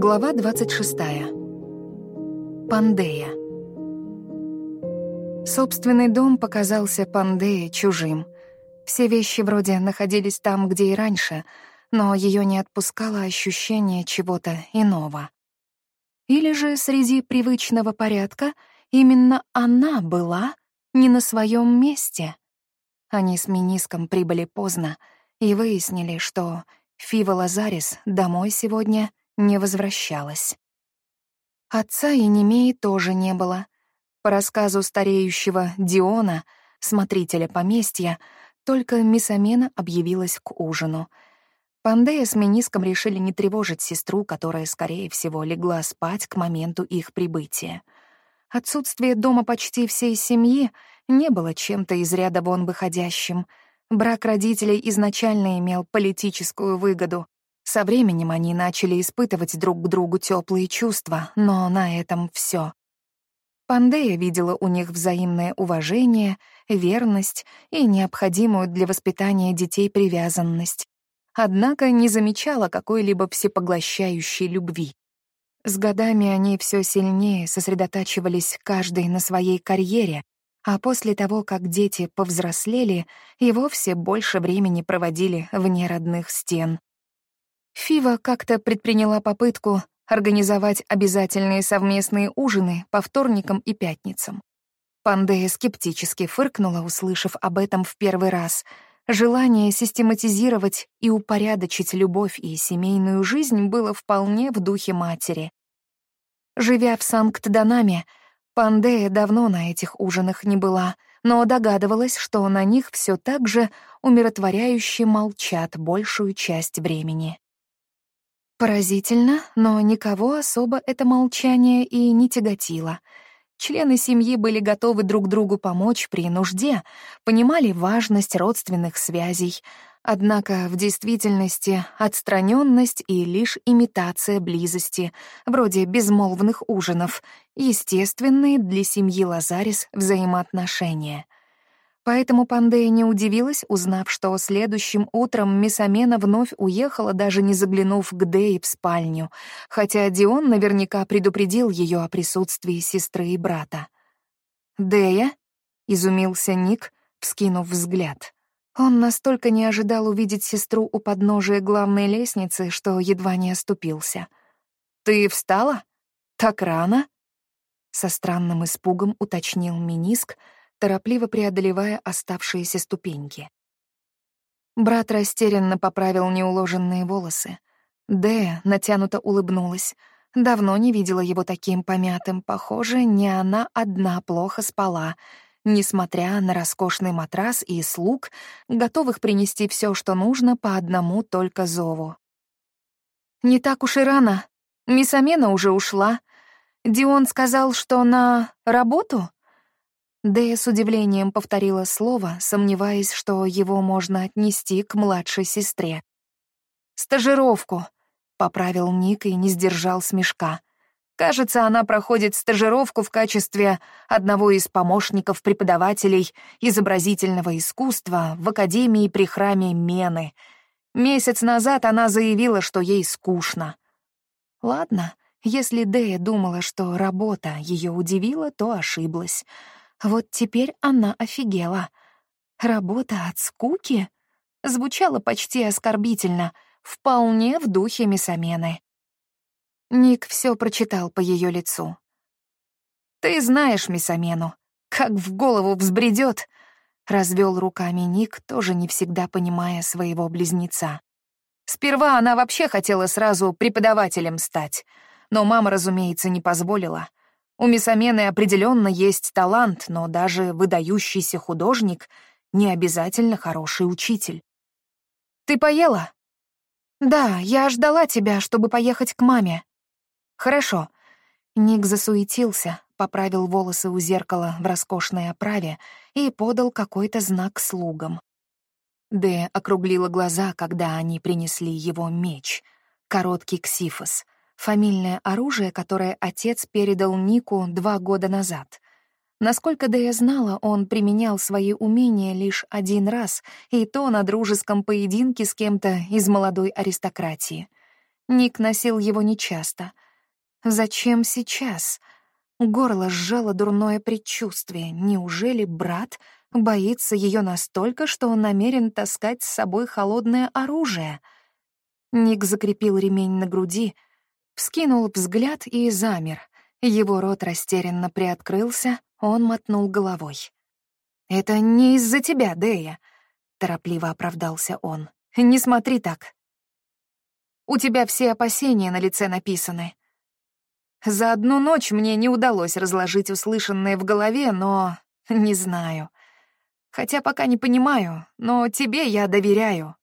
Глава 26. Пандея. Собственный дом показался Пандее чужим. Все вещи вроде находились там, где и раньше, но ее не отпускало ощущение чего-то иного. Или же среди привычного порядка именно она была не на своем месте. Они с Миниском прибыли поздно и выяснили, что Фива Лазарис домой сегодня не возвращалась. Отца и Немеи тоже не было. По рассказу стареющего Диона, смотрителя поместья, только Мисамена объявилась к ужину. Пандея с Миниском решили не тревожить сестру, которая, скорее всего, легла спать к моменту их прибытия. Отсутствие дома почти всей семьи не было чем-то из ряда вон выходящим. Брак родителей изначально имел политическую выгоду. Со временем они начали испытывать друг к другу теплые чувства, но на этом все. Пандея видела у них взаимное уважение, верность и необходимую для воспитания детей привязанность. Однако не замечала какой-либо всепоглощающей любви. С годами они все сильнее сосредотачивались каждый на своей карьере, а после того, как дети повзрослели, и вовсе больше времени проводили вне родных стен. Фива как-то предприняла попытку организовать обязательные совместные ужины по вторникам и пятницам. Пандея скептически фыркнула, услышав об этом в первый раз. Желание систематизировать и упорядочить любовь и семейную жизнь было вполне в духе матери. Живя в Санкт-Данаме, Пандея давно на этих ужинах не была, но догадывалась, что на них все так же умиротворяюще молчат большую часть времени. Поразительно, но никого особо это молчание и не тяготило. Члены семьи были готовы друг другу помочь при нужде, понимали важность родственных связей. Однако в действительности отстраненность и лишь имитация близости, вроде безмолвных ужинов, естественные для семьи Лазарис взаимоотношения — Поэтому Пандея не удивилась, узнав, что следующим утром Мисамена вновь уехала, даже не заглянув к Дее в спальню, хотя Дион наверняка предупредил ее о присутствии сестры и брата. «Дея?» — изумился Ник, вскинув взгляд. Он настолько не ожидал увидеть сестру у подножия главной лестницы, что едва не оступился. «Ты встала? Так рано?» Со странным испугом уточнил Миниск — торопливо преодолевая оставшиеся ступеньки. Брат растерянно поправил неуложенные волосы. Дэя натянуто улыбнулась. Давно не видела его таким помятым. Похоже, не она одна плохо спала, несмотря на роскошный матрас и слуг, готовых принести все, что нужно, по одному только зову. «Не так уж и рано. Мисс Амена уже ушла. Дион сказал, что на работу?» Дэя с удивлением повторила слово, сомневаясь, что его можно отнести к младшей сестре. «Стажировку», — поправил Ник и не сдержал смешка. «Кажется, она проходит стажировку в качестве одного из помощников преподавателей изобразительного искусства в Академии при храме Мены. Месяц назад она заявила, что ей скучно. Ладно, если Дэя думала, что работа ее удивила, то ошиблась». Вот теперь она офигела. Работа от скуки? Звучало почти оскорбительно, вполне в духе Мисамены. Ник все прочитал по ее лицу. «Ты знаешь Мисамену, как в голову взбредет!» Развел руками Ник, тоже не всегда понимая своего близнеца. Сперва она вообще хотела сразу преподавателем стать, но мама, разумеется, не позволила. У Мисамены определенно есть талант, но даже выдающийся художник не обязательно хороший учитель. «Ты поела?» «Да, я ждала тебя, чтобы поехать к маме». «Хорошо». Ник засуетился, поправил волосы у зеркала в роскошной оправе и подал какой-то знак слугам. Дэ округлила глаза, когда они принесли его меч, короткий ксифос — фамильное оружие, которое отец передал Нику два года назад. Насколько Дэя знала, он применял свои умения лишь один раз, и то на дружеском поединке с кем-то из молодой аристократии. Ник носил его нечасто. Зачем сейчас? Горло сжало дурное предчувствие. Неужели брат боится ее настолько, что он намерен таскать с собой холодное оружие? Ник закрепил ремень на груди, вскинул взгляд и замер. Его рот растерянно приоткрылся, он мотнул головой. «Это не из-за тебя, Дэя», — торопливо оправдался он. «Не смотри так. У тебя все опасения на лице написаны. За одну ночь мне не удалось разложить услышанное в голове, но не знаю. Хотя пока не понимаю, но тебе я доверяю.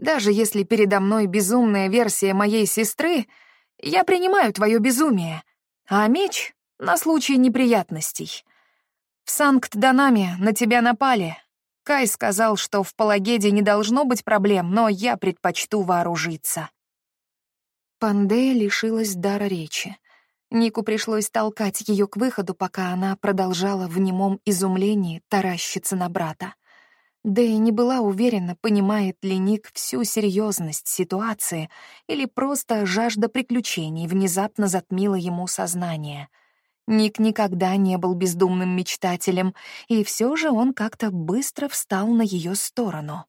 Даже если передо мной безумная версия моей сестры, я принимаю твое безумие, а меч — на случай неприятностей. В Санкт-Данаме на тебя напали, Кай сказал, что в Палагеде не должно быть проблем, но я предпочту вооружиться. Пандея лишилась дара речи. Нику пришлось толкать ее к выходу, пока она продолжала в немом изумлении таращиться на брата. Да и не была уверена, понимает ли Ник всю серьезность ситуации или просто жажда приключений внезапно затмила ему сознание — Ник никогда не был бездумным мечтателем, и все же он как-то быстро встал на ее сторону.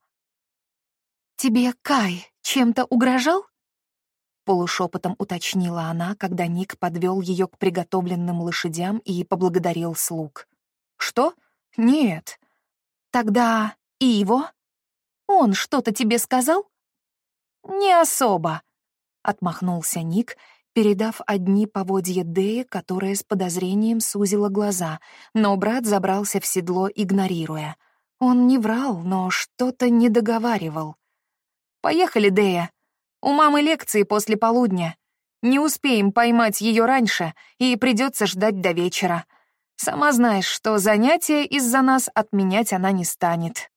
«Тебе Кай чем-то угрожал?» Полушепотом уточнила она, когда Ник подвел ее к приготовленным лошадям и поблагодарил слуг. «Что? Нет. Тогда и его? Он что-то тебе сказал?» «Не особо», — отмахнулся Ник передав одни поводья Деи, которая с подозрением сузила глаза, но брат забрался в седло, игнорируя. Он не врал, но что-то не договаривал. «Поехали, Дея. У мамы лекции после полудня. Не успеем поймать ее раньше, и придется ждать до вечера. Сама знаешь, что занятия из-за нас отменять она не станет».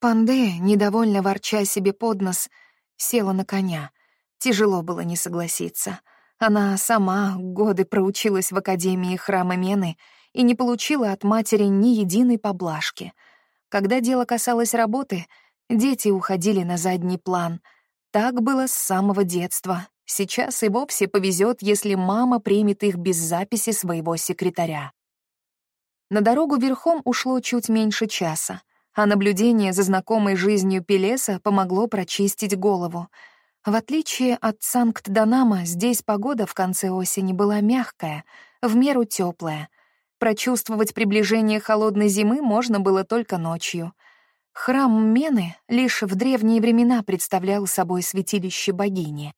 Панде, недовольно ворча себе под нос, села на коня — Тяжело было не согласиться. Она сама годы проучилась в Академии храма Мены и не получила от матери ни единой поблажки. Когда дело касалось работы, дети уходили на задний план. Так было с самого детства. Сейчас и вовсе повезет, если мама примет их без записи своего секретаря. На дорогу верхом ушло чуть меньше часа, а наблюдение за знакомой жизнью Пелеса помогло прочистить голову — в отличие от Санкт-Данама, здесь погода в конце осени была мягкая, в меру теплая. Прочувствовать приближение холодной зимы можно было только ночью. Храм Мены лишь в древние времена представлял собой святилище богини.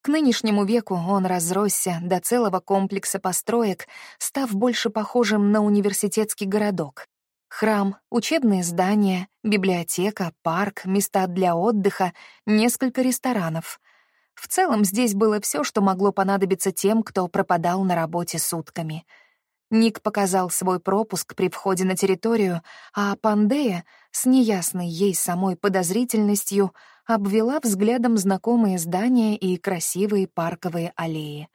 К нынешнему веку он разросся до целого комплекса построек, став больше похожим на университетский городок. Храм, учебные здания, библиотека, парк, места для отдыха, несколько ресторанов. В целом здесь было все, что могло понадобиться тем, кто пропадал на работе сутками. Ник показал свой пропуск при входе на территорию, а Пандея, с неясной ей самой подозрительностью, обвела взглядом знакомые здания и красивые парковые аллеи.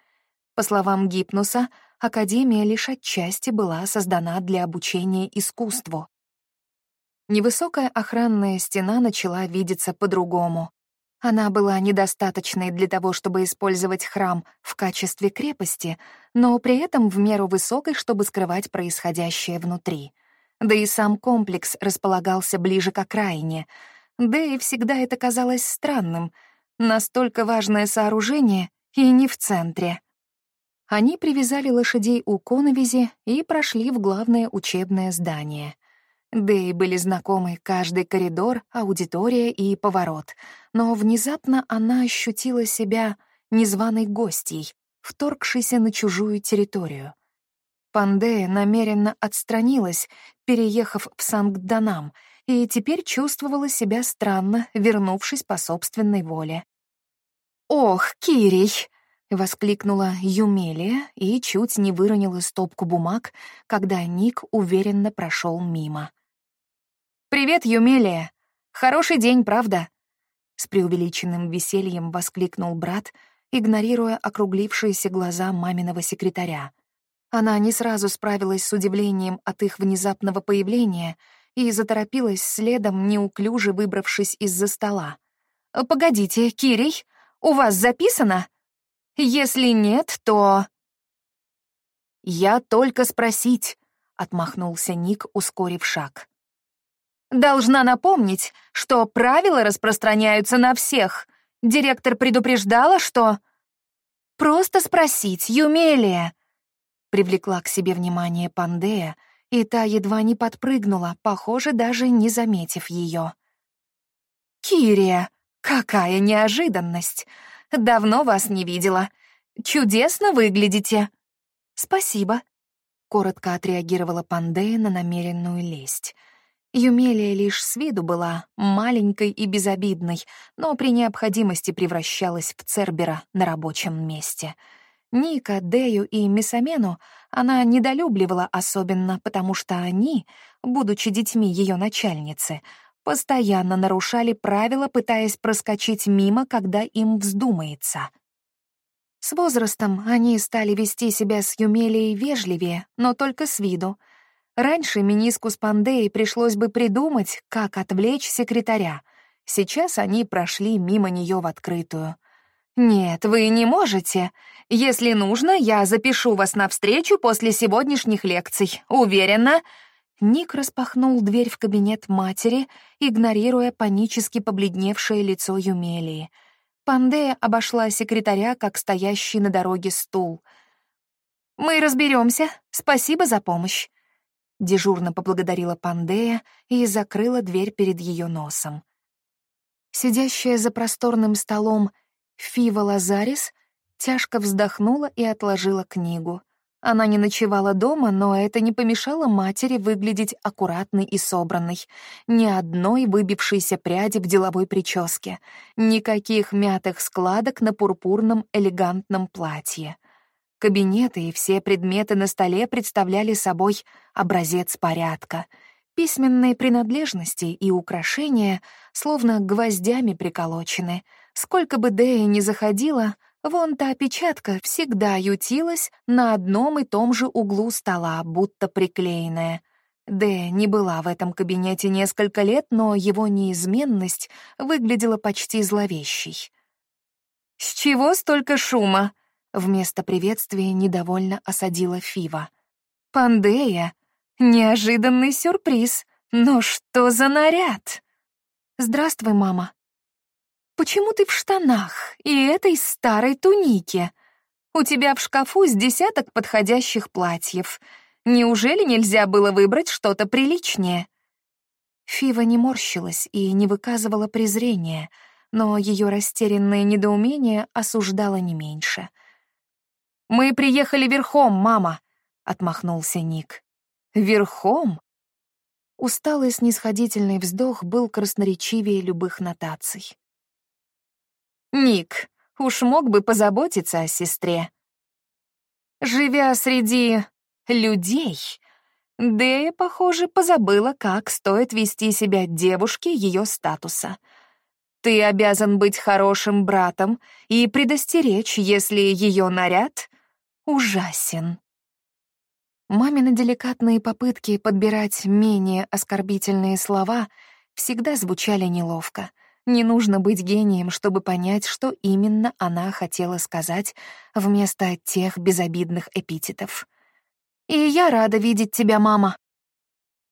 По словам Гипнуса, Академия лишь отчасти была создана для обучения искусству. Невысокая охранная стена начала видеться по-другому. Она была недостаточной для того, чтобы использовать храм в качестве крепости, но при этом в меру высокой, чтобы скрывать происходящее внутри. Да и сам комплекс располагался ближе к окраине. Да и всегда это казалось странным. Настолько важное сооружение и не в центре. Они привязали лошадей у коновизи и прошли в главное учебное здание. Дэй были знакомы каждый коридор, аудитория и поворот, но внезапно она ощутила себя незваной гостьей, вторгшейся на чужую территорию. Пандея намеренно отстранилась, переехав в Санкт-Данам, и теперь чувствовала себя странно, вернувшись по собственной воле. «Ох, Кирий!» — воскликнула Юмелия и чуть не выронила стопку бумаг, когда Ник уверенно прошел мимо. «Привет, Юмелия! Хороший день, правда?» С преувеличенным весельем воскликнул брат, игнорируя округлившиеся глаза маминого секретаря. Она не сразу справилась с удивлением от их внезапного появления и заторопилась следом, неуклюже выбравшись из-за стола. Погодите, Кирей, у вас записано? Если нет, то...» «Я только спросить», — отмахнулся Ник, ускорив шаг. «Должна напомнить, что правила распространяются на всех. Директор предупреждала, что...» «Просто спросить, Юмелия!» Привлекла к себе внимание Пандея, и та едва не подпрыгнула, похоже, даже не заметив ее. «Кирия, какая неожиданность! Давно вас не видела. Чудесно выглядите!» «Спасибо», — коротко отреагировала Пандея на намеренную лесть. Юмелия лишь с виду была маленькой и безобидной, но при необходимости превращалась в Цербера на рабочем месте — Ника, Дею и Мисамену она недолюбливала особенно, потому что они, будучи детьми ее начальницы, постоянно нарушали правила, пытаясь проскочить мимо, когда им вздумается. С возрастом они стали вести себя с Юмелией вежливее, но только с виду. Раньше Миниску с Пандеей пришлось бы придумать, как отвлечь секретаря. Сейчас они прошли мимо нее в открытую. «Нет, вы не можете. Если нужно, я запишу вас на встречу после сегодняшних лекций. Уверена». Ник распахнул дверь в кабинет матери, игнорируя панически побледневшее лицо Юмелии. Пандея обошла секретаря, как стоящий на дороге стул. «Мы разберемся. Спасибо за помощь». Дежурно поблагодарила Пандея и закрыла дверь перед ее носом. Сидящая за просторным столом Фива Лазарис тяжко вздохнула и отложила книгу. Она не ночевала дома, но это не помешало матери выглядеть аккуратной и собранной. Ни одной выбившейся пряди в деловой прическе, никаких мятых складок на пурпурном элегантном платье. Кабинеты и все предметы на столе представляли собой образец порядка. Письменные принадлежности и украшения словно гвоздями приколочены — Сколько бы Дэя ни заходила, вон та опечатка всегда ютилась на одном и том же углу стола, будто приклеенная. Дэя не была в этом кабинете несколько лет, но его неизменность выглядела почти зловещей. «С чего столько шума?» — вместо приветствия недовольно осадила Фива. «Пандея? Неожиданный сюрприз. Но что за наряд?» «Здравствуй, мама», Почему ты в штанах и этой старой тунике? У тебя в шкафу с десяток подходящих платьев. Неужели нельзя было выбрать что-то приличнее?» Фива не морщилась и не выказывала презрения, но ее растерянное недоумение осуждало не меньше. «Мы приехали верхом, мама», — отмахнулся Ник. «Верхом?» Усталый снисходительный вздох был красноречивее любых нотаций. Ник уж мог бы позаботиться о сестре. Живя среди людей, Дэя, похоже, позабыла, как стоит вести себя девушке ее статуса. Ты обязан быть хорошим братом и предостеречь, если ее наряд ужасен. Мамины деликатные попытки подбирать менее оскорбительные слова всегда звучали неловко — не нужно быть гением, чтобы понять, что именно она хотела сказать вместо тех безобидных эпитетов. «И я рада видеть тебя, мама».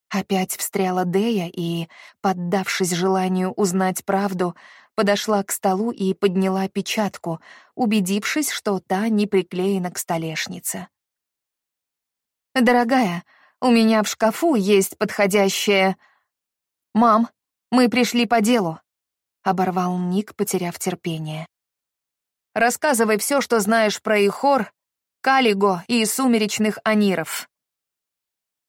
Опять встряла Дея и, поддавшись желанию узнать правду, подошла к столу и подняла печатку, убедившись, что та не приклеена к столешнице. «Дорогая, у меня в шкафу есть подходящее...» «Мам, мы пришли по делу», — оборвал Ник, потеряв терпение. «Рассказывай все, что знаешь про Ихор, Калиго и сумеречных аниров».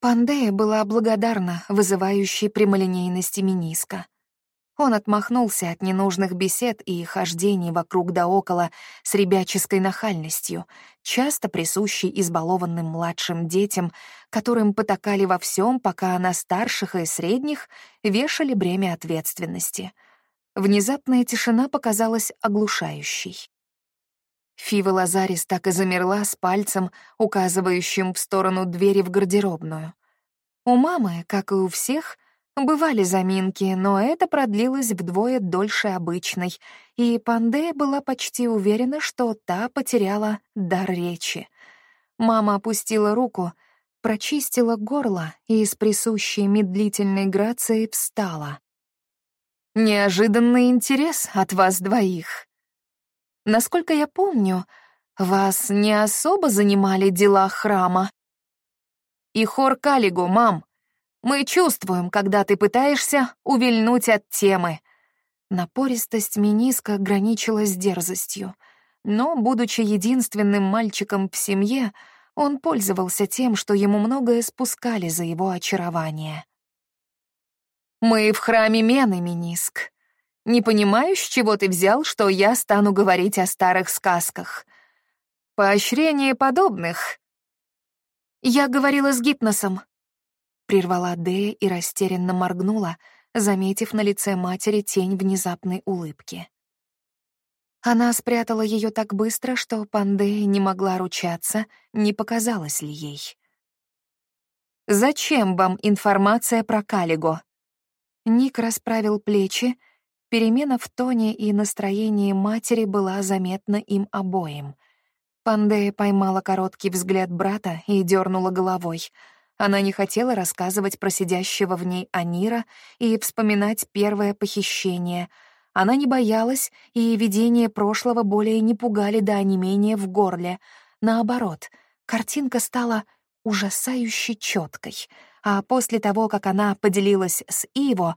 Пандея была благодарна вызывающей прямолинейности Миниска. Он отмахнулся от ненужных бесед и хождений вокруг да около с ребяческой нахальностью, часто присущей избалованным младшим детям, которым потакали во всем, пока на старших и средних вешали бремя ответственности — Внезапная тишина показалась оглушающей. Фива Лазарис так и замерла с пальцем, указывающим в сторону двери в гардеробную. У мамы, как и у всех, Бывали заминки, но это продлилось вдвое дольше обычной, и Пандея была почти уверена, что та потеряла дар речи. Мама опустила руку, прочистила горло и с присущей медлительной грацией встала. «Неожиданный интерес от вас двоих. Насколько я помню, вас не особо занимали дела храма. И хор Калигу, мам, мы чувствуем, когда ты пытаешься увильнуть от темы. Напористость Миниска граничила с дерзостью. Но, будучи единственным мальчиком в семье, он пользовался тем, что ему многое спускали за его очарование. «Мы в храме Мены, Миниск. Не понимаю, с чего ты взял, что я стану говорить о старых сказках. Поощрение подобных...» «Я говорила с гипносом», Прервала Дея и растерянно моргнула, заметив на лице матери тень внезапной улыбки. Она спрятала ее так быстро, что Пандея не могла ручаться, не показалось ли ей. «Зачем вам информация про Калиго?» Ник расправил плечи, перемена в тоне и настроении матери была заметна им обоим. Пандея поймала короткий взгляд брата и дернула головой — она не хотела рассказывать про сидящего в ней Анира и вспоминать первое похищение. Она не боялась, и видения прошлого более не пугали до онемения в горле. Наоборот, картинка стала ужасающе четкой, а после того, как она поделилась с Иво,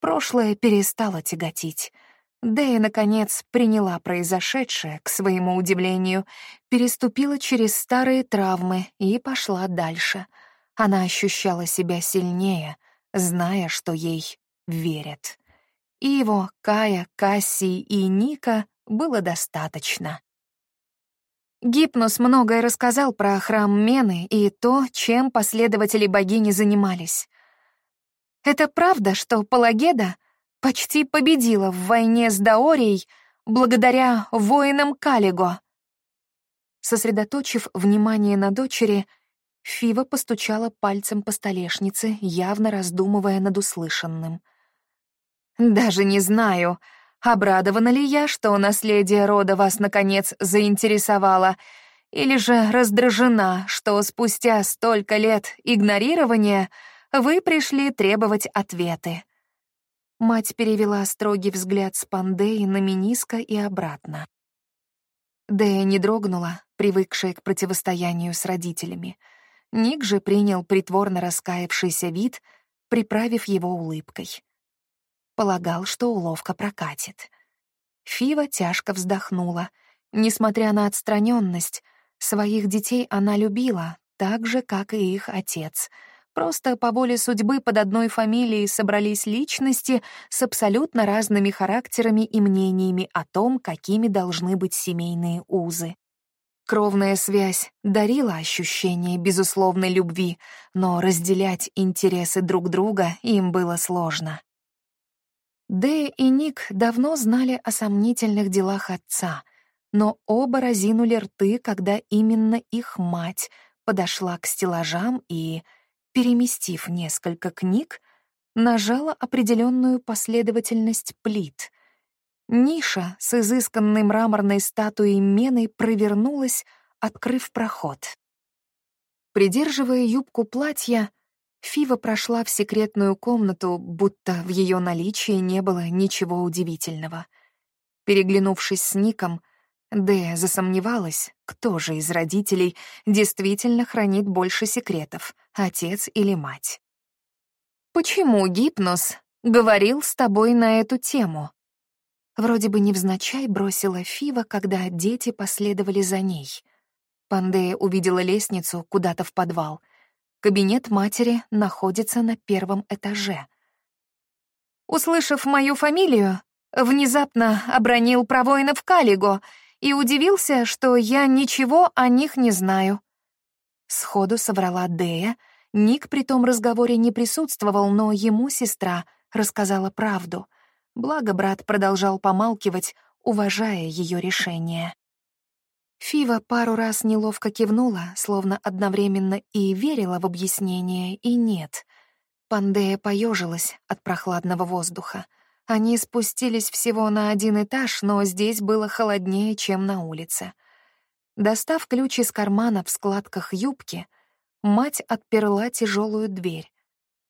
прошлое перестало тяготить. Дэя, наконец, приняла произошедшее, к своему удивлению, переступила через старые травмы и пошла дальше — она ощущала себя сильнее, зная, что ей верят. Иво, Кая, Касси и Ника было достаточно. Гипнос многое рассказал про храм Мены и то, чем последователи богини занимались. Это правда, что Палагеда почти победила в войне с Даорией благодаря воинам Калиго. Сосредоточив внимание на дочери, Фива постучала пальцем по столешнице, явно раздумывая над услышанным. «Даже не знаю, обрадована ли я, что наследие рода вас, наконец, заинтересовало, или же раздражена, что спустя столько лет игнорирования вы пришли требовать ответы». Мать перевела строгий взгляд с Пандеи на Миниска и обратно. Дэя не дрогнула, привыкшая к противостоянию с родителями — Ник же принял притворно раскаявшийся вид, приправив его улыбкой. Полагал, что уловка прокатит. Фива тяжко вздохнула. Несмотря на отстраненность, своих детей она любила, так же, как и их отец. Просто по воле судьбы под одной фамилией собрались личности с абсолютно разными характерами и мнениями о том, какими должны быть семейные узы. Кровная связь дарила ощущение безусловной любви, но разделять интересы друг друга им было сложно. Дэя и Ник давно знали о сомнительных делах отца, но оба разинули рты, когда именно их мать подошла к стеллажам и, переместив несколько книг, нажала определенную последовательность плит — Ниша с изысканной мраморной статуей Мены провернулась, открыв проход. Придерживая юбку платья, Фива прошла в секретную комнату, будто в ее наличии не было ничего удивительного. Переглянувшись с Ником, Дэя засомневалась, кто же из родителей действительно хранит больше секретов, отец или мать. «Почему гипноз говорил с тобой на эту тему?» Вроде бы невзначай бросила Фива, когда дети последовали за ней. Пандея увидела лестницу куда-то в подвал. Кабинет матери находится на первом этаже. Услышав мою фамилию, внезапно обронил про воинов Калиго и удивился, что я ничего о них не знаю. Сходу соврала Дея. Ник при том разговоре не присутствовал, но ему сестра рассказала правду — Благо брат продолжал помалкивать, уважая ее решение. Фива пару раз неловко кивнула, словно одновременно и верила в объяснение, и нет. Пандея поежилась от прохладного воздуха. Они спустились всего на один этаж, но здесь было холоднее, чем на улице. Достав ключ из кармана в складках юбки, мать отперла тяжелую дверь.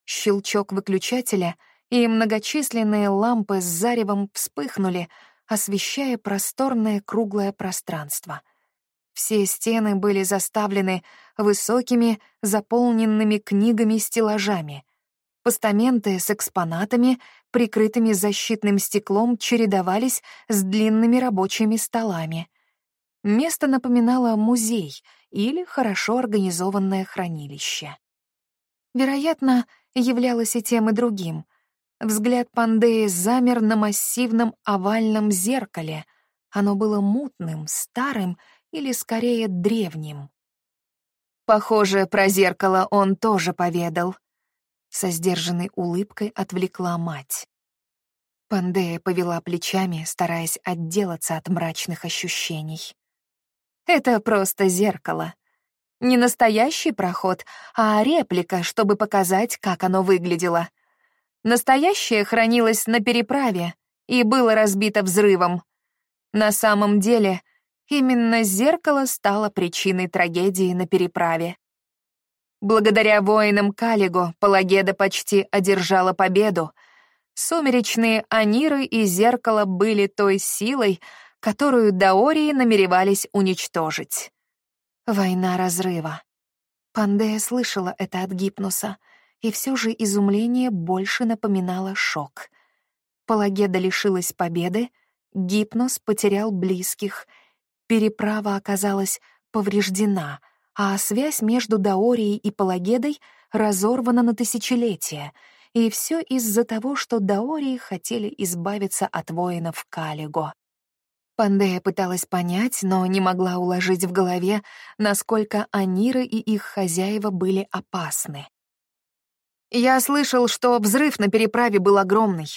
Щелчок выключателя и многочисленные лампы с заревом вспыхнули, освещая просторное круглое пространство. Все стены были заставлены высокими, заполненными книгами стеллажами. Постаменты с экспонатами, прикрытыми защитным стеклом, чередовались с длинными рабочими столами. Место напоминало музей или хорошо организованное хранилище. Вероятно, являлось и тем, и другим. Взгляд Пандеи замер на массивном овальном зеркале. Оно было мутным, старым или, скорее, древним. Похоже, про зеркало он тоже поведал со сдержанной улыбкой отвлекла мать. Пандея повела плечами, стараясь отделаться от мрачных ощущений. «Это просто зеркало. Не настоящий проход, а реплика, чтобы показать, как оно выглядело. Настоящее хранилось на переправе и было разбито взрывом. На самом деле, именно зеркало стало причиной трагедии на переправе. Благодаря воинам Калиго Палагеда почти одержала победу. Сумеречные Аниры и Зеркало были той силой, которую Даории намеревались уничтожить. Война разрыва. Пандея слышала это от Гипнуса, и все же изумление больше напоминало шок. Палагеда лишилась победы, Гипнос потерял близких, переправа оказалась повреждена — а связь между Даорией и Палагедой разорвана на тысячелетия, и все из-за того, что Даории хотели избавиться от воинов Калиго. Пандея пыталась понять, но не могла уложить в голове, насколько Аниры и их хозяева были опасны. «Я слышал, что взрыв на переправе был огромный.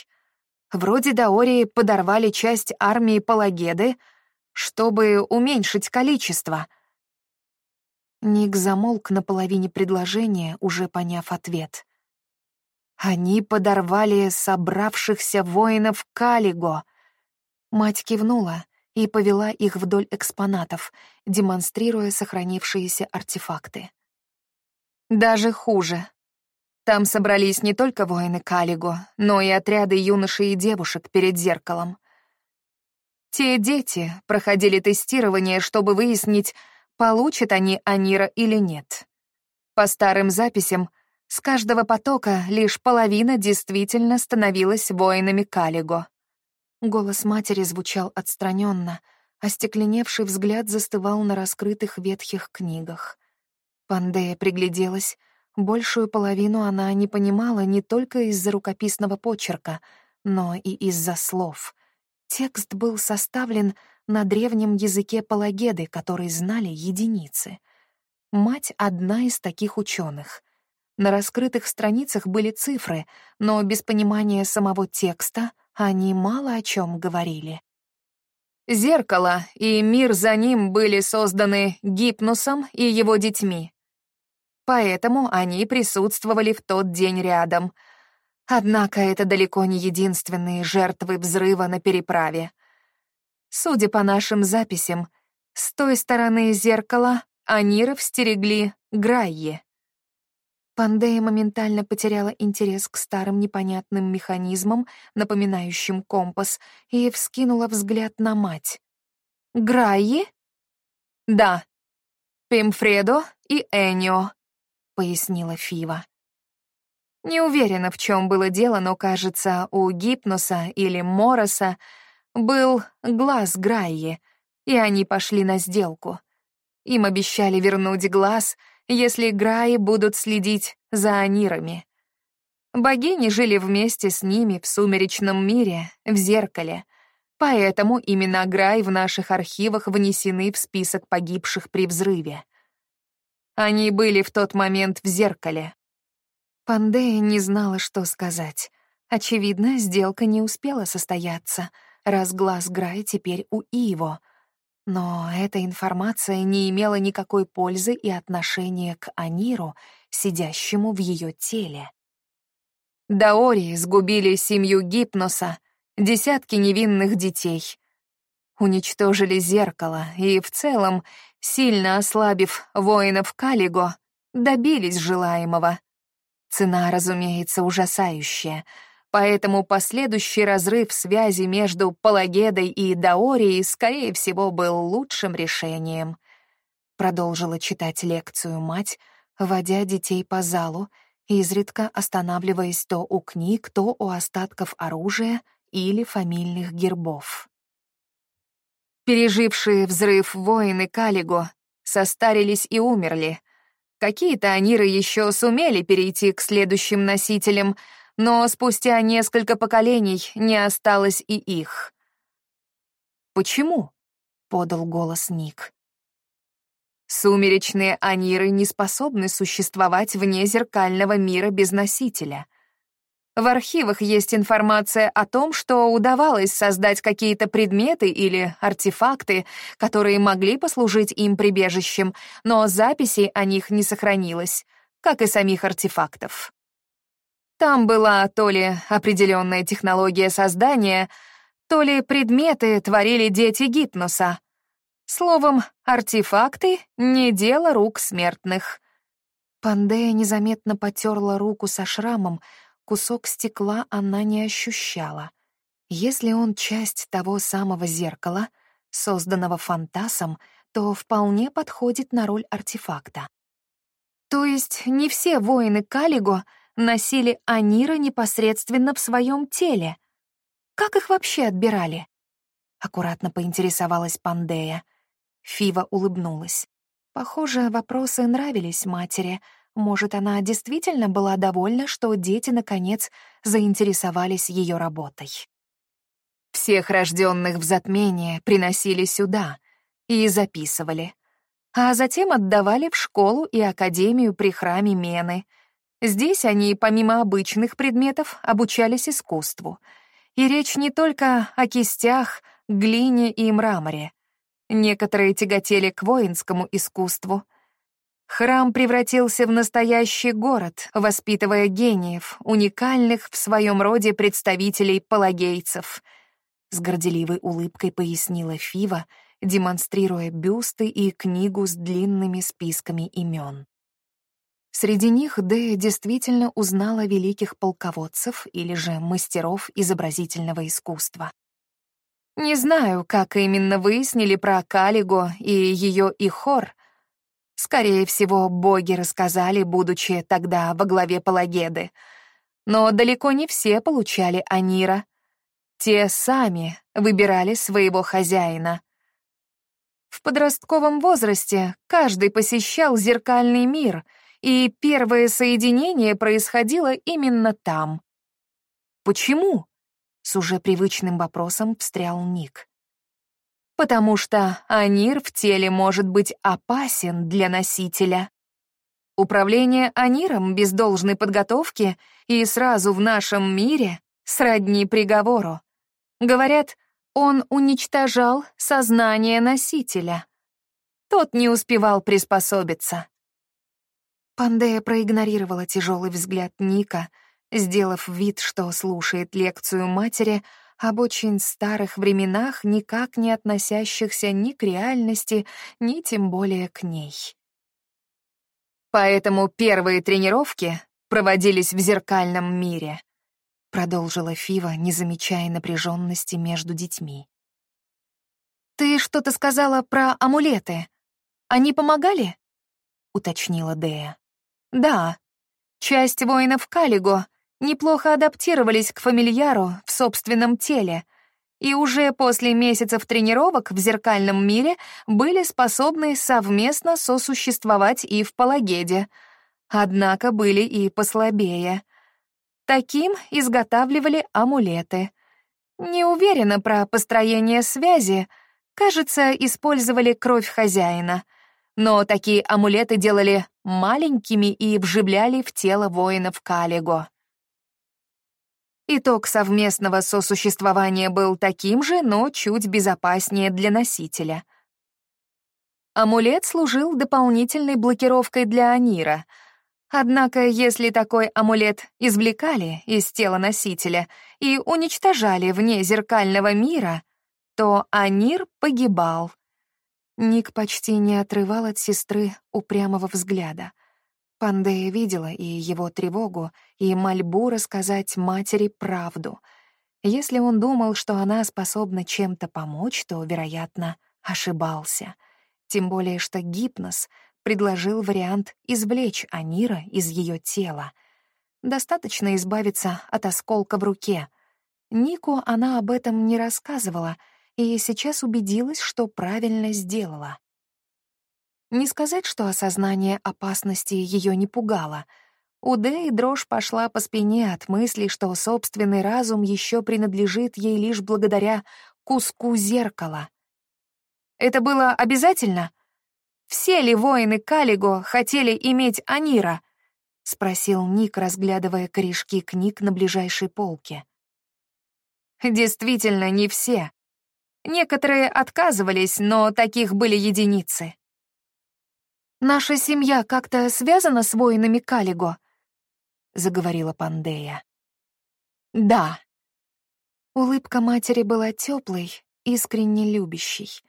Вроде Даории подорвали часть армии Палагеды, чтобы уменьшить количество», Ник замолк на половине предложения, уже поняв ответ. «Они подорвали собравшихся воинов Калиго!» Мать кивнула и повела их вдоль экспонатов, демонстрируя сохранившиеся артефакты. Даже хуже. Там собрались не только воины Калиго, но и отряды юношей и девушек перед зеркалом. Те дети проходили тестирование, чтобы выяснить, получат они Анира или нет. По старым записям, с каждого потока лишь половина действительно становилась воинами Калиго. Голос матери звучал отстраненно, а стекленевший взгляд застывал на раскрытых ветхих книгах. Пандея пригляделась. Большую половину она не понимала не только из-за рукописного почерка, но и из-за слов. Текст был составлен на древнем языке Палагеды, который знали единицы. Мать — одна из таких ученых. На раскрытых страницах были цифры, но без понимания самого текста они мало о чем говорили. Зеркало и мир за ним были созданы Гипнусом и его детьми. Поэтому они присутствовали в тот день рядом. Однако это далеко не единственные жертвы взрыва на переправе. Судя по нашим записям, с той стороны зеркала Аниров стерегли Грайи. Пандея моментально потеряла интерес к старым непонятным механизмам, напоминающим компас, и вскинула взгляд на мать. «Грайи?» «Да. Пимфредо и Энио», — пояснила Фива. Не уверена, в чем было дело, но, кажется, у Гипноса или Мороса был глаз Грайи, и они пошли на сделку. Им обещали вернуть глаз, если Граи будут следить за анирами. Богини жили вместе с ними в сумеречном мире, в зеркале, поэтому имена Грай в наших архивах внесены в список погибших при взрыве. Они были в тот момент в зеркале. Пандея не знала, что сказать. Очевидно, сделка не успела состояться — раз глаз Грай теперь у Иво. Но эта информация не имела никакой пользы и отношения к Аниру, сидящему в ее теле. Даори сгубили семью Гипноса, десятки невинных детей. Уничтожили зеркало и, в целом, сильно ослабив воинов Калиго, добились желаемого. Цена, разумеется, ужасающая, поэтому последующий разрыв связи между Палагедой и Даорией, скорее всего, был лучшим решением. Продолжила читать лекцию мать, водя детей по залу, изредка останавливаясь то у книг, то у остатков оружия или фамильных гербов. Пережившие взрыв воины Калиго состарились и умерли. Какие-то аниры еще сумели перейти к следующим носителям, но спустя несколько поколений не осталось и их. «Почему?» — подал голос Ник. Сумеречные аниры не способны существовать вне зеркального мира без носителя. В архивах есть информация о том, что удавалось создать какие-то предметы или артефакты, которые могли послужить им прибежищем, но записей о них не сохранилось, как и самих артефактов. Там была то ли определенная технология создания, то ли предметы творили дети гипноса, Словом, артефакты — не дело рук смертных. Пандея незаметно потерла руку со шрамом, кусок стекла она не ощущала. Если он часть того самого зеркала, созданного фантасом, то вполне подходит на роль артефакта. То есть не все воины Калиго носили Анира непосредственно в своем теле. Как их вообще отбирали? Аккуратно поинтересовалась Пандея. Фива улыбнулась. Похоже, вопросы нравились матери. Может, она действительно была довольна, что дети, наконец, заинтересовались ее работой. Всех рожденных в затмении приносили сюда и записывали, а затем отдавали в школу и академию при храме Мены. Здесь они, помимо обычных предметов, обучались искусству. И речь не только о кистях, глине и мраморе. Некоторые тяготели к воинскому искусству. Храм превратился в настоящий город, воспитывая гениев, уникальных в своем роде представителей палагейцев. С горделивой улыбкой пояснила Фива, демонстрируя бюсты и книгу с длинными списками имен. Среди них Дэя действительно узнала великих полководцев или же мастеров изобразительного искусства. Не знаю, как именно выяснили про Калиго и ее Ихор. Скорее всего, боги рассказали, будучи тогда во главе Палагеды. Но далеко не все получали Анира. Те сами выбирали своего хозяина. В подростковом возрасте каждый посещал зеркальный мир, и первое соединение происходило именно там. Почему? С уже привычным вопросом встрял Ник. «Потому что Анир в теле может быть опасен для носителя. Управление Аниром без должной подготовки и сразу в нашем мире сродни приговору. Говорят, он уничтожал сознание носителя. Тот не успевал приспособиться. Пандея проигнорировала тяжелый взгляд Ника — сделав вид, что слушает лекцию матери об очень старых временах, никак не относящихся ни к реальности, ни тем более к ней. Поэтому первые тренировки проводились в зеркальном мире, продолжила Фива, не замечая напряженности между детьми. Ты что-то сказала про амулеты. Они помогали? уточнила Дея. Да. Часть воинов Калиго неплохо адаптировались к фамильяру в собственном теле и уже после месяцев тренировок в зеркальном мире были способны совместно сосуществовать и в Палагеде. Однако были и послабее. Таким изготавливали амулеты. Не уверена про построение связи. Кажется, использовали кровь хозяина. Но такие амулеты делали маленькими и вживляли в тело воинов Калиго. Итог совместного сосуществования был таким же, но чуть безопаснее для носителя. Амулет служил дополнительной блокировкой для Анира. Однако, если такой амулет извлекали из тела носителя и уничтожали вне зеркального мира, то Анир погибал. Ник почти не отрывал от сестры упрямого взгляда. Пандея видела и его тревогу, и мольбу рассказать матери правду. Если он думал, что она способна чем-то помочь, то, вероятно, ошибался. Тем более, что гипноз предложил вариант извлечь Анира из ее тела. Достаточно избавиться от осколка в руке. Нику она об этом не рассказывала и сейчас убедилась, что правильно сделала. Не сказать, что осознание опасности ее не пугало. У Дэи дрожь пошла по спине от мысли, что собственный разум еще принадлежит ей лишь благодаря куску зеркала. Это было обязательно? Все ли воины Калиго хотели иметь Анира? — спросил Ник, разглядывая корешки книг на ближайшей полке. «Действительно, не все. Некоторые отказывались, но таких были единицы. «Наша семья как-то связана с воинами Калиго?» — заговорила Пандея. «Да». Улыбка матери была теплой, искренне любящей.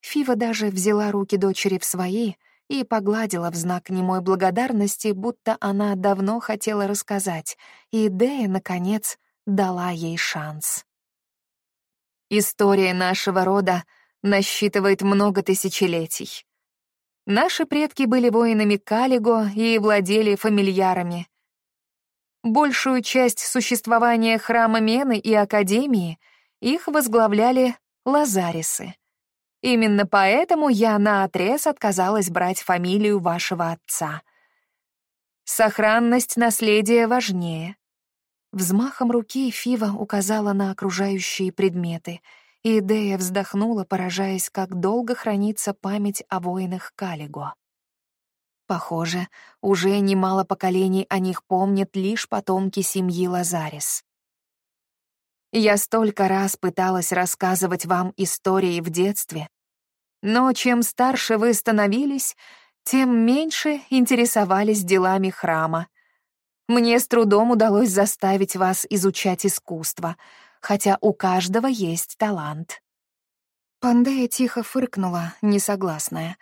Фива даже взяла руки дочери в свои и погладила в знак немой благодарности, будто она давно хотела рассказать, и Дея, наконец, дала ей шанс. История нашего рода насчитывает много тысячелетий. Наши предки были воинами Калиго и владели фамильярами. Большую часть существования храма Мены и Академии их возглавляли лазарисы. Именно поэтому я наотрез отказалась брать фамилию вашего отца. Сохранность наследия важнее. Взмахом руки Фива указала на окружающие предметы — и Дея вздохнула, поражаясь, как долго хранится память о воинах Калиго. Похоже, уже немало поколений о них помнят лишь потомки семьи Лазарис. Я столько раз пыталась рассказывать вам истории в детстве, но чем старше вы становились, тем меньше интересовались делами храма. Мне с трудом удалось заставить вас изучать искусство — хотя у каждого есть талант. Пандея тихо фыркнула, несогласная.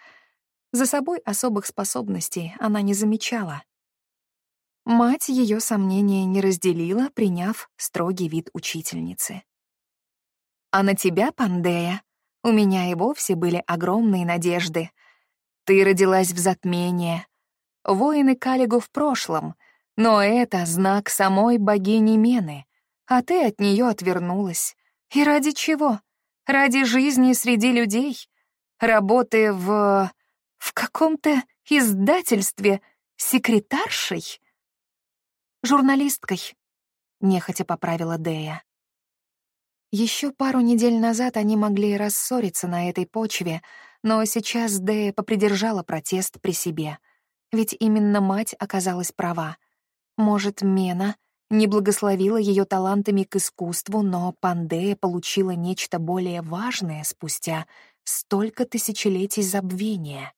За собой особых способностей она не замечала. Мать ее сомнения не разделила, приняв строгий вид учительницы. «А на тебя, Пандея, у меня и вовсе были огромные надежды. Ты родилась в затмении. Воины Калигу в прошлом, но это знак самой богини Мены а ты от нее отвернулась. И ради чего? Ради жизни среди людей? Работы в... в каком-то издательстве секретаршей? Журналисткой, нехотя поправила Дея. Еще пару недель назад они могли рассориться на этой почве, но сейчас Дея попридержала протест при себе. Ведь именно мать оказалась права. Может, Мена не благословила ее талантами к искусству, но Пандея получила нечто более важное спустя столько тысячелетий забвения.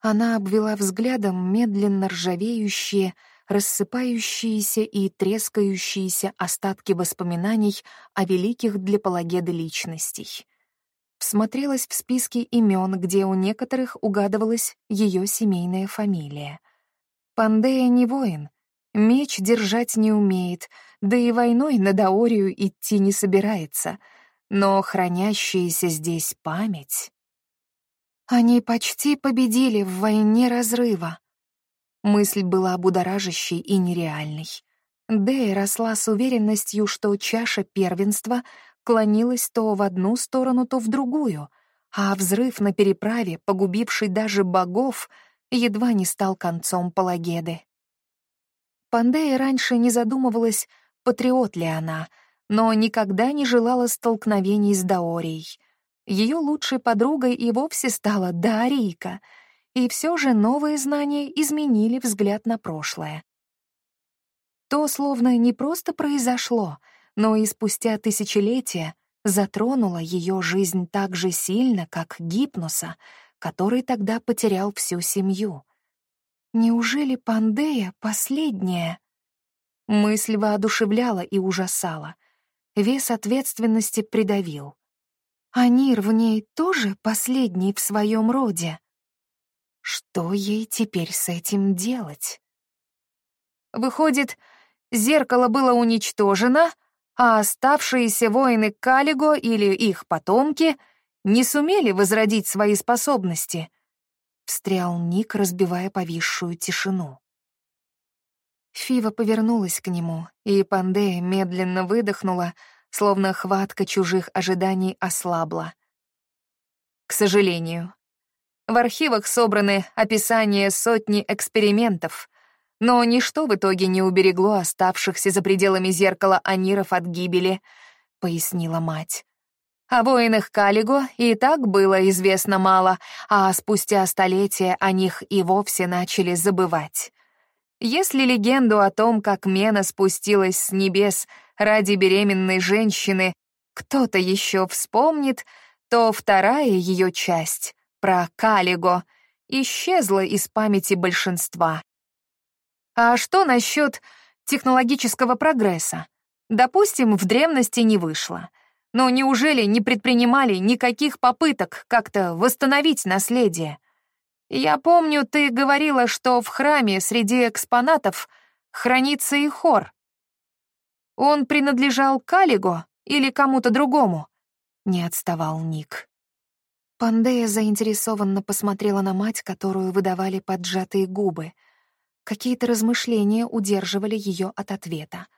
Она обвела взглядом медленно ржавеющие, рассыпающиеся и трескающиеся остатки воспоминаний о великих для Палагеды личностей. Всмотрелась в списки имен, где у некоторых угадывалась ее семейная фамилия. Пандея не воин, Меч держать не умеет, да и войной на Даорию идти не собирается. Но хранящаяся здесь память... Они почти победили в войне разрыва. Мысль была будоражащей и нереальной. Дэй росла с уверенностью, что чаша первенства клонилась то в одну сторону, то в другую, а взрыв на переправе, погубивший даже богов, едва не стал концом Палагеды. Пандея раньше не задумывалась, патриот ли она, но никогда не желала столкновений с Даорией. Ее лучшей подругой и вовсе стала Дарийка, и все же новые знания изменили взгляд на прошлое. То словно не просто произошло, но и спустя тысячелетия затронуло ее жизнь так же сильно, как гипноса, который тогда потерял всю семью — Неужели Пандея последняя? Мысль воодушевляла и ужасала. Вес ответственности придавил. Анир в ней тоже последний в своем роде. Что ей теперь с этим делать? Выходит, зеркало было уничтожено, а оставшиеся воины Калиго или их потомки не сумели возродить свои способности. Встрял Ник, разбивая повисшую тишину. Фива повернулась к нему, и Пандея медленно выдохнула, словно хватка чужих ожиданий ослабла. К сожалению, в архивах собраны описания сотни экспериментов, но ничто в итоге не уберегло оставшихся за пределами зеркала аниров от гибели, — пояснила мать. О воинах Калиго и так было известно мало, а спустя столетия о них и вовсе начали забывать. Если легенду о том, как Мена спустилась с небес ради беременной женщины, кто-то еще вспомнит, то вторая ее часть, про Калиго, исчезла из памяти большинства. А что насчет технологического прогресса? Допустим, в древности не вышло. Но неужели не предпринимали никаких попыток как-то восстановить наследие? Я помню, ты говорила, что в храме среди экспонатов хранится и хор. Он принадлежал Калиго или кому-то другому? Не отставал Ник. Пандея заинтересованно посмотрела на мать, которую выдавали поджатые губы — Какие-то размышления удерживали ее от ответа.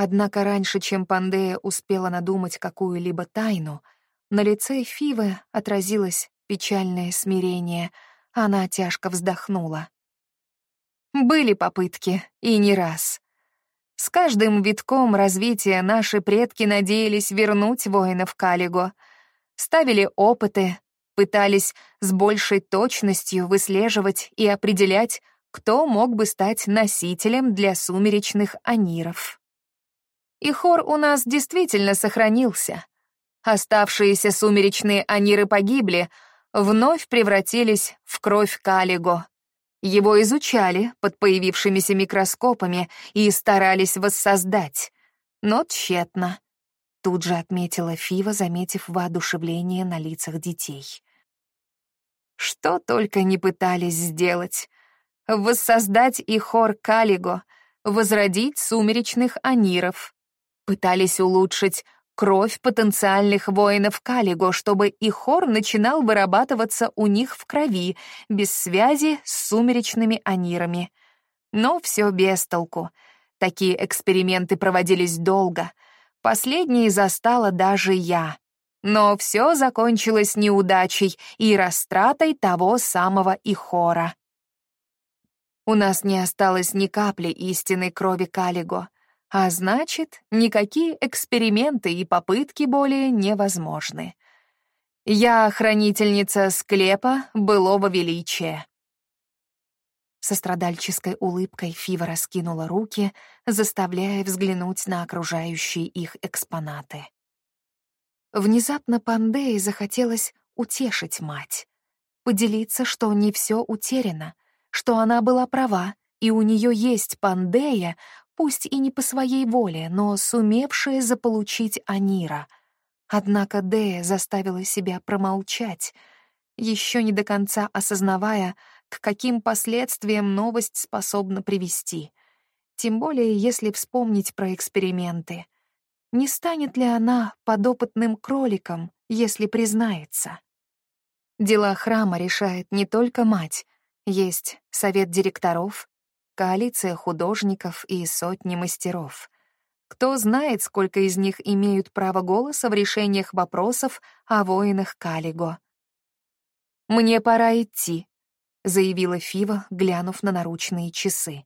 Однако раньше, чем Пандея успела надумать какую-либо тайну, на лице Фивы отразилось печальное смирение. Она тяжко вздохнула. Были попытки, и не раз. С каждым витком развития наши предки надеялись вернуть воинов Калиго. Ставили опыты, пытались с большей точностью выслеживать и определять, кто мог бы стать носителем для сумеречных аниров. И хор у нас действительно сохранился. Оставшиеся сумеречные аниры погибли, вновь превратились в кровь Калиго. Его изучали под появившимися микроскопами и старались воссоздать, но тщетно. Тут же отметила Фива, заметив воодушевление на лицах детей. Что только не пытались сделать воссоздать и хор Калиго, возродить сумеречных аниров. Пытались улучшить кровь потенциальных воинов Калиго, чтобы и хор начинал вырабатываться у них в крови, без связи с сумеречными анирами. Но все без толку. Такие эксперименты проводились долго. Последние застала даже я. Но все закончилось неудачей и растратой того самого Ихора. У нас не осталось ни капли истинной крови Калиго, а значит, никакие эксперименты и попытки более невозможны. Я хранительница склепа былого величия. Со страдальческой улыбкой Фива раскинула руки, заставляя взглянуть на окружающие их экспонаты. Внезапно Пандее захотелось утешить мать, поделиться, что не все утеряно — что она была права, и у нее есть Пандея, пусть и не по своей воле, но сумевшая заполучить Анира. Однако Дея заставила себя промолчать, еще не до конца осознавая, к каким последствиям новость способна привести. Тем более, если вспомнить про эксперименты. Не станет ли она подопытным кроликом, если признается? Дела храма решает не только мать, есть совет директоров, коалиция художников и сотни мастеров. Кто знает, сколько из них имеют право голоса в решениях вопросов о воинах Калиго. «Мне пора идти», — заявила Фива, глянув на наручные часы.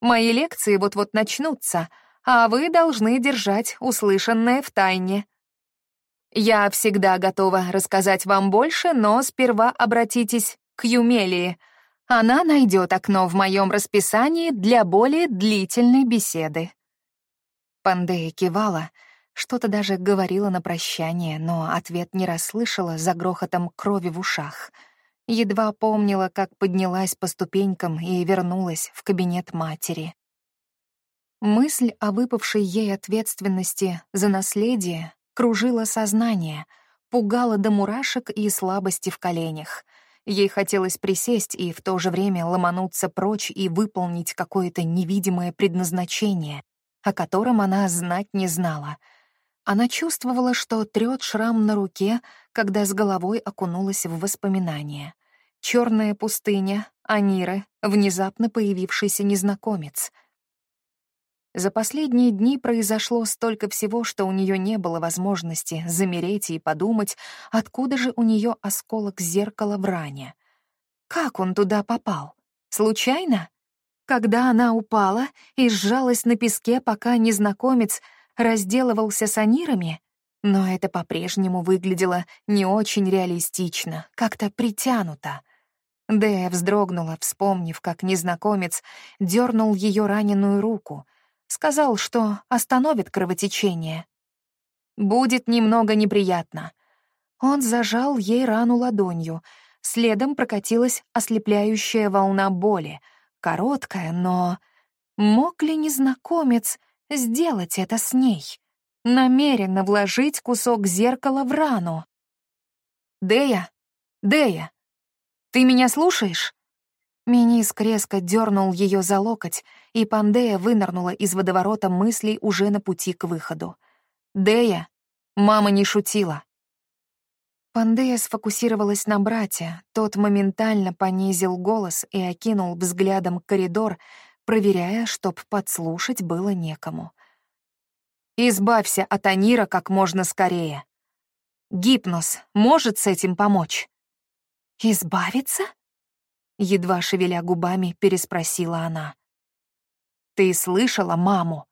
«Мои лекции вот-вот начнутся, а вы должны держать услышанное в тайне». «Я всегда готова рассказать вам больше, но сперва обратитесь к Юмелии», она найдет окно в моем расписании для более длительной беседы. Пандея кивала, что-то даже говорила на прощание, но ответ не расслышала за грохотом крови в ушах. Едва помнила, как поднялась по ступенькам и вернулась в кабинет матери. Мысль о выпавшей ей ответственности за наследие кружила сознание, пугала до мурашек и слабости в коленях. Ей хотелось присесть и в то же время ломануться прочь и выполнить какое-то невидимое предназначение, о котором она знать не знала. Она чувствовала, что трёт шрам на руке, когда с головой окунулась в воспоминания. Черная пустыня, Аниры, внезапно появившийся незнакомец. За последние дни произошло столько всего, что у нее не было возможности замереть и подумать, откуда же у нее осколок зеркала в ране. Как он туда попал? Случайно? Когда она упала и сжалась на песке, пока незнакомец разделывался с анирами? Но это по-прежнему выглядело не очень реалистично, как-то притянуто. Дэя вздрогнула, вспомнив, как незнакомец дернул ее раненую руку — Сказал, что остановит кровотечение. Будет немного неприятно. Он зажал ей рану ладонью. Следом прокатилась ослепляющая волна боли. Короткая, но... Мог ли незнакомец сделать это с ней? Намеренно вложить кусок зеркала в рану? «Дея! Дея! Ты меня слушаешь?» Миниск резко дернул ее за локоть, и Пандея вынырнула из водоворота мыслей уже на пути к выходу. «Дея, мама не шутила». Пандея сфокусировалась на брате, тот моментально понизил голос и окинул взглядом коридор, проверяя, чтоб подслушать было некому. «Избавься от Анира как можно скорее. Гипноз может с этим помочь?» «Избавиться?» Едва шевеля губами, переспросила она. «Ты слышала маму?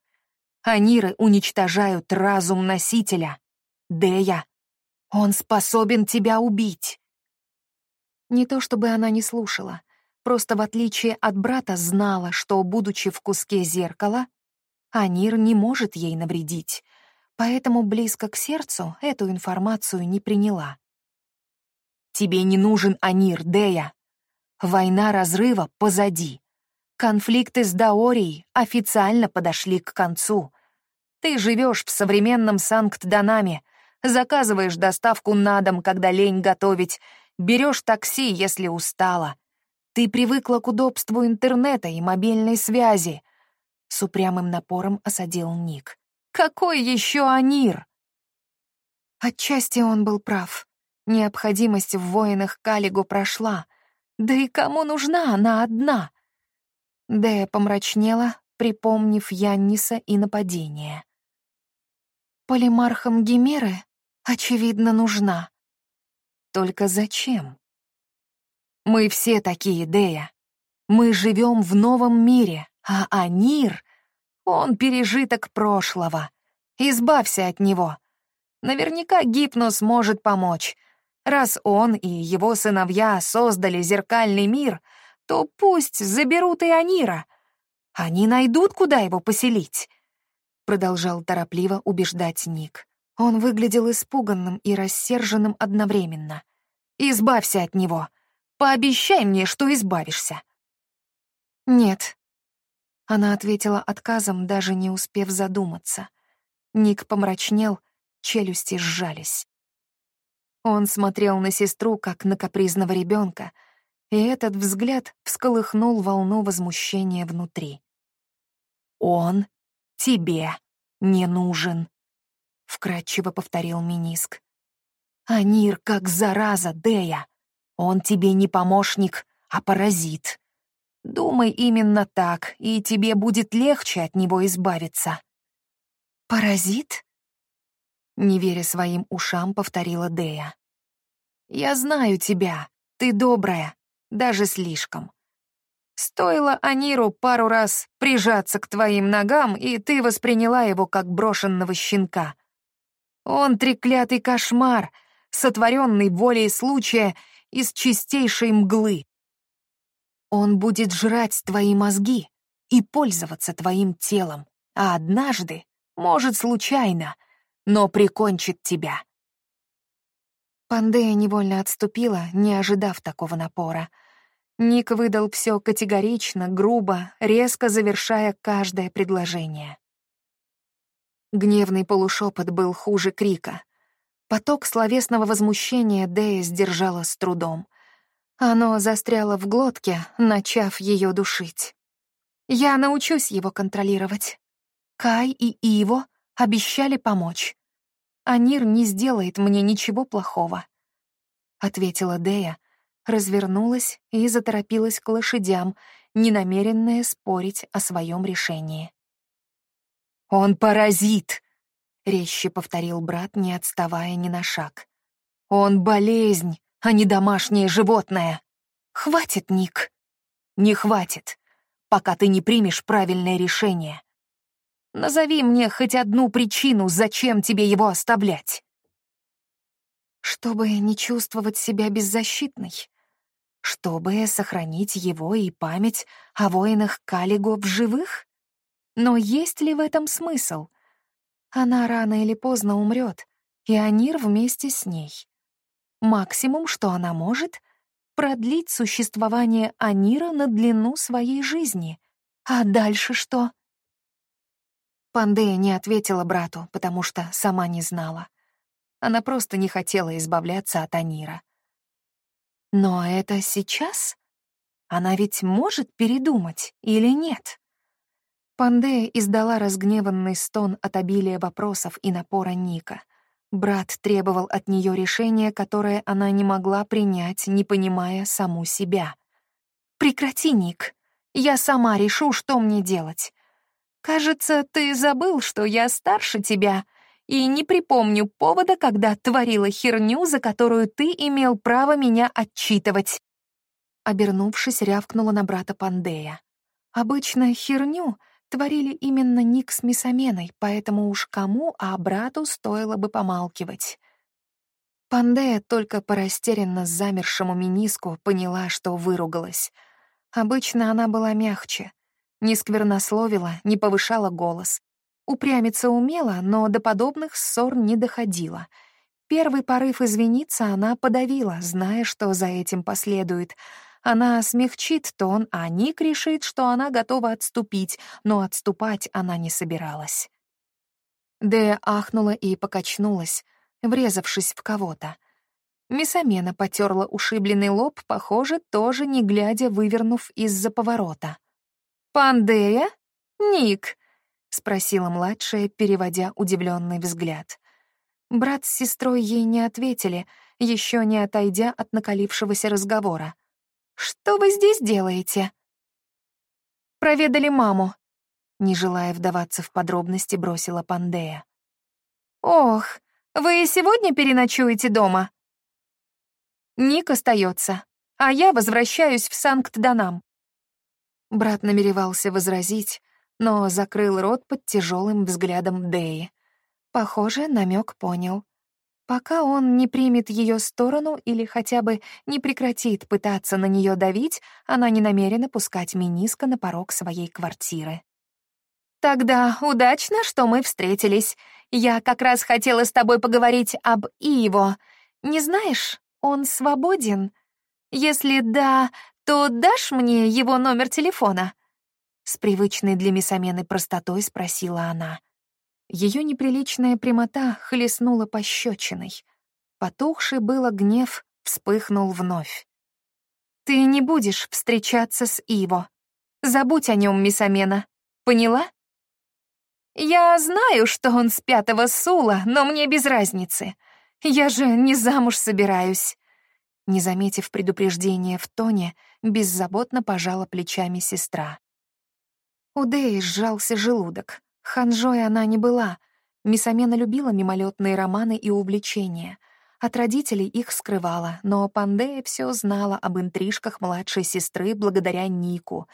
Аниры уничтожают разум носителя. Дея, он способен тебя убить!» Не то чтобы она не слушала, просто в отличие от брата знала, что, будучи в куске зеркала, Анир не может ей навредить, поэтому близко к сердцу эту информацию не приняла. «Тебе не нужен Анир, Дея. Война разрыва позади. Конфликты с Даорией официально подошли к концу. Ты живешь в современном Санкт-Данаме, заказываешь доставку на дом, когда лень готовить, берешь такси, если устала. Ты привыкла к удобству интернета и мобильной связи. С упрямым напором осадил Ник. Какой еще Анир? Отчасти он был прав. Необходимость в воинах Калигу прошла — да и кому нужна она одна? Дэя помрачнела, припомнив Янниса и нападение. Полимархам Гимеры, очевидно, нужна. Только зачем? Мы все такие, Дея. Мы живем в новом мире, а Анир, он пережиток прошлого. Избавься от него. Наверняка гипноз может помочь — Раз он и его сыновья создали зеркальный мир, то пусть заберут и Анира. Они найдут, куда его поселить. Продолжал торопливо убеждать Ник. Он выглядел испуганным и рассерженным одновременно. «Избавься от него. Пообещай мне, что избавишься». «Нет». Она ответила отказом, даже не успев задуматься. Ник помрачнел, челюсти сжались. Он смотрел на сестру, как на капризного ребенка, и этот взгляд всколыхнул волну возмущения внутри. «Он тебе не нужен», — вкратчиво повторил Миниск. «Анир как зараза, Дея. Он тебе не помощник, а паразит. Думай именно так, и тебе будет легче от него избавиться». «Паразит?» Не веря своим ушам, повторила Дея. «Я знаю тебя. Ты добрая. Даже слишком. Стоило Аниру пару раз прижаться к твоим ногам, и ты восприняла его как брошенного щенка. Он треклятый кошмар, сотворенный волей случая из чистейшей мглы. Он будет жрать твои мозги и пользоваться твоим телом, а однажды, может, случайно — но прикончит тебя. Пандея невольно отступила, не ожидав такого напора. Ник выдал все категорично, грубо, резко завершая каждое предложение. Гневный полушепот был хуже крика. Поток словесного возмущения Дея сдержала с трудом. Оно застряло в глотке, начав ее душить. Я научусь его контролировать. Кай и Иво обещали помочь. Анир не сделает мне ничего плохого, — ответила Дея, развернулась и заторопилась к лошадям, ненамеренная спорить о своем решении. «Он паразит!» — резче повторил брат, не отставая ни на шаг. «Он болезнь, а не домашнее животное! Хватит, Ник!» «Не хватит, пока ты не примешь правильное решение. Назови мне хоть одну причину, зачем тебе его оставлять». Чтобы не чувствовать себя беззащитной, чтобы сохранить его и память о воинах Калиго в живых? Но есть ли в этом смысл? Она рано или поздно умрет, и Анир вместе с ней. Максимум, что она может — продлить существование Анира на длину своей жизни. А дальше что? Пандея не ответила брату, потому что сама не знала. Она просто не хотела избавляться от Анира. Но это сейчас? Она ведь может передумать или нет? Пандея издала разгневанный стон от обилия вопросов и напора Ника. Брат требовал от нее решения, которое она не могла принять, не понимая саму себя. «Прекрати, Ник. Я сама решу, что мне делать. Кажется, ты забыл, что я старше тебя, и не припомню повода, когда творила херню, за которую ты имел право меня отчитывать». Обернувшись, рявкнула на брата Пандея. Обычно херню творили именно Ник с Мисаменой, поэтому уж кому, а брату стоило бы помалкивать. Пандея только по растерянно замершему миниску поняла, что выругалась. Обычно она была мягче, не сквернословила, не повышала голос, Упрямиться умела, но до подобных ссор не доходила. Первый порыв извиниться она подавила, зная, что за этим последует. Она смягчит тон, а Ник решит, что она готова отступить, но отступать она не собиралась. Дея ахнула и покачнулась, врезавшись в кого-то. Мисамена потерла ушибленный лоб, похоже, тоже не глядя, вывернув из-за поворота. «Пандея? Ник, — спросила младшая, переводя удивленный взгляд. Брат с сестрой ей не ответили, еще не отойдя от накалившегося разговора. «Что вы здесь делаете?» «Проведали маму», — не желая вдаваться в подробности, бросила Пандея. «Ох, вы и сегодня переночуете дома?» Ник остается, а я возвращаюсь в Санкт-Данам. Брат намеревался возразить, но закрыл рот под тяжелым взглядом Дэи. Похоже, намек понял. Пока он не примет ее сторону или хотя бы не прекратит пытаться на нее давить, она не намерена пускать Миниска на порог своей квартиры. «Тогда удачно, что мы встретились. Я как раз хотела с тобой поговорить об Иво. Не знаешь, он свободен? Если да, то дашь мне его номер телефона?» С привычной для Мисамены простотой спросила она. Ее неприличная прямота хлестнула пощечиной. Потухший было гнев вспыхнул вновь. «Ты не будешь встречаться с Иво. Забудь о нем, Мисамена. Поняла?» «Я знаю, что он с пятого сула, но мне без разницы. Я же не замуж собираюсь». Не заметив предупреждения в тоне, беззаботно пожала плечами сестра. У Дэи сжался желудок. Ханжой она не была. Мисамена любила мимолетные романы и увлечения. От родителей их скрывала, но Пандея все знала об интрижках младшей сестры благодаря Нику.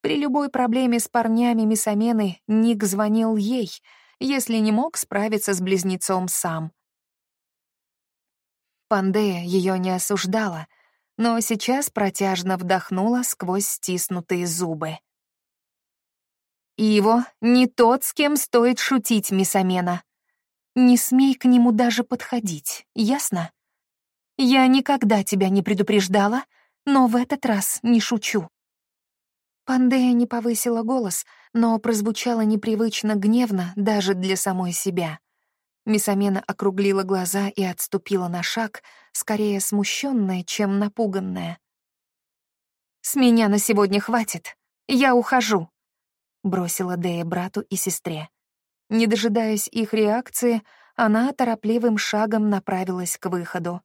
При любой проблеме с парнями Мисамены Ник звонил ей, если не мог справиться с близнецом сам. Пандея ее не осуждала, но сейчас протяжно вдохнула сквозь стиснутые зубы. Иво не тот, с кем стоит шутить, мисс Амена. Не смей к нему даже подходить, ясно? Я никогда тебя не предупреждала, но в этот раз не шучу». Пандея не повысила голос, но прозвучала непривычно гневно даже для самой себя. Мисамена округлила глаза и отступила на шаг, скорее смущенная, чем напуганная. «С меня на сегодня хватит. Я ухожу», — бросила Дея брату и сестре. Не дожидаясь их реакции, она торопливым шагом направилась к выходу.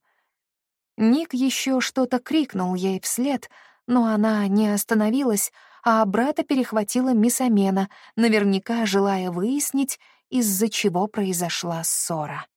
Ник еще что-то крикнул ей вслед, но она не остановилась, а брата перехватила Мисамена, наверняка желая выяснить, из-за чего произошла ссора.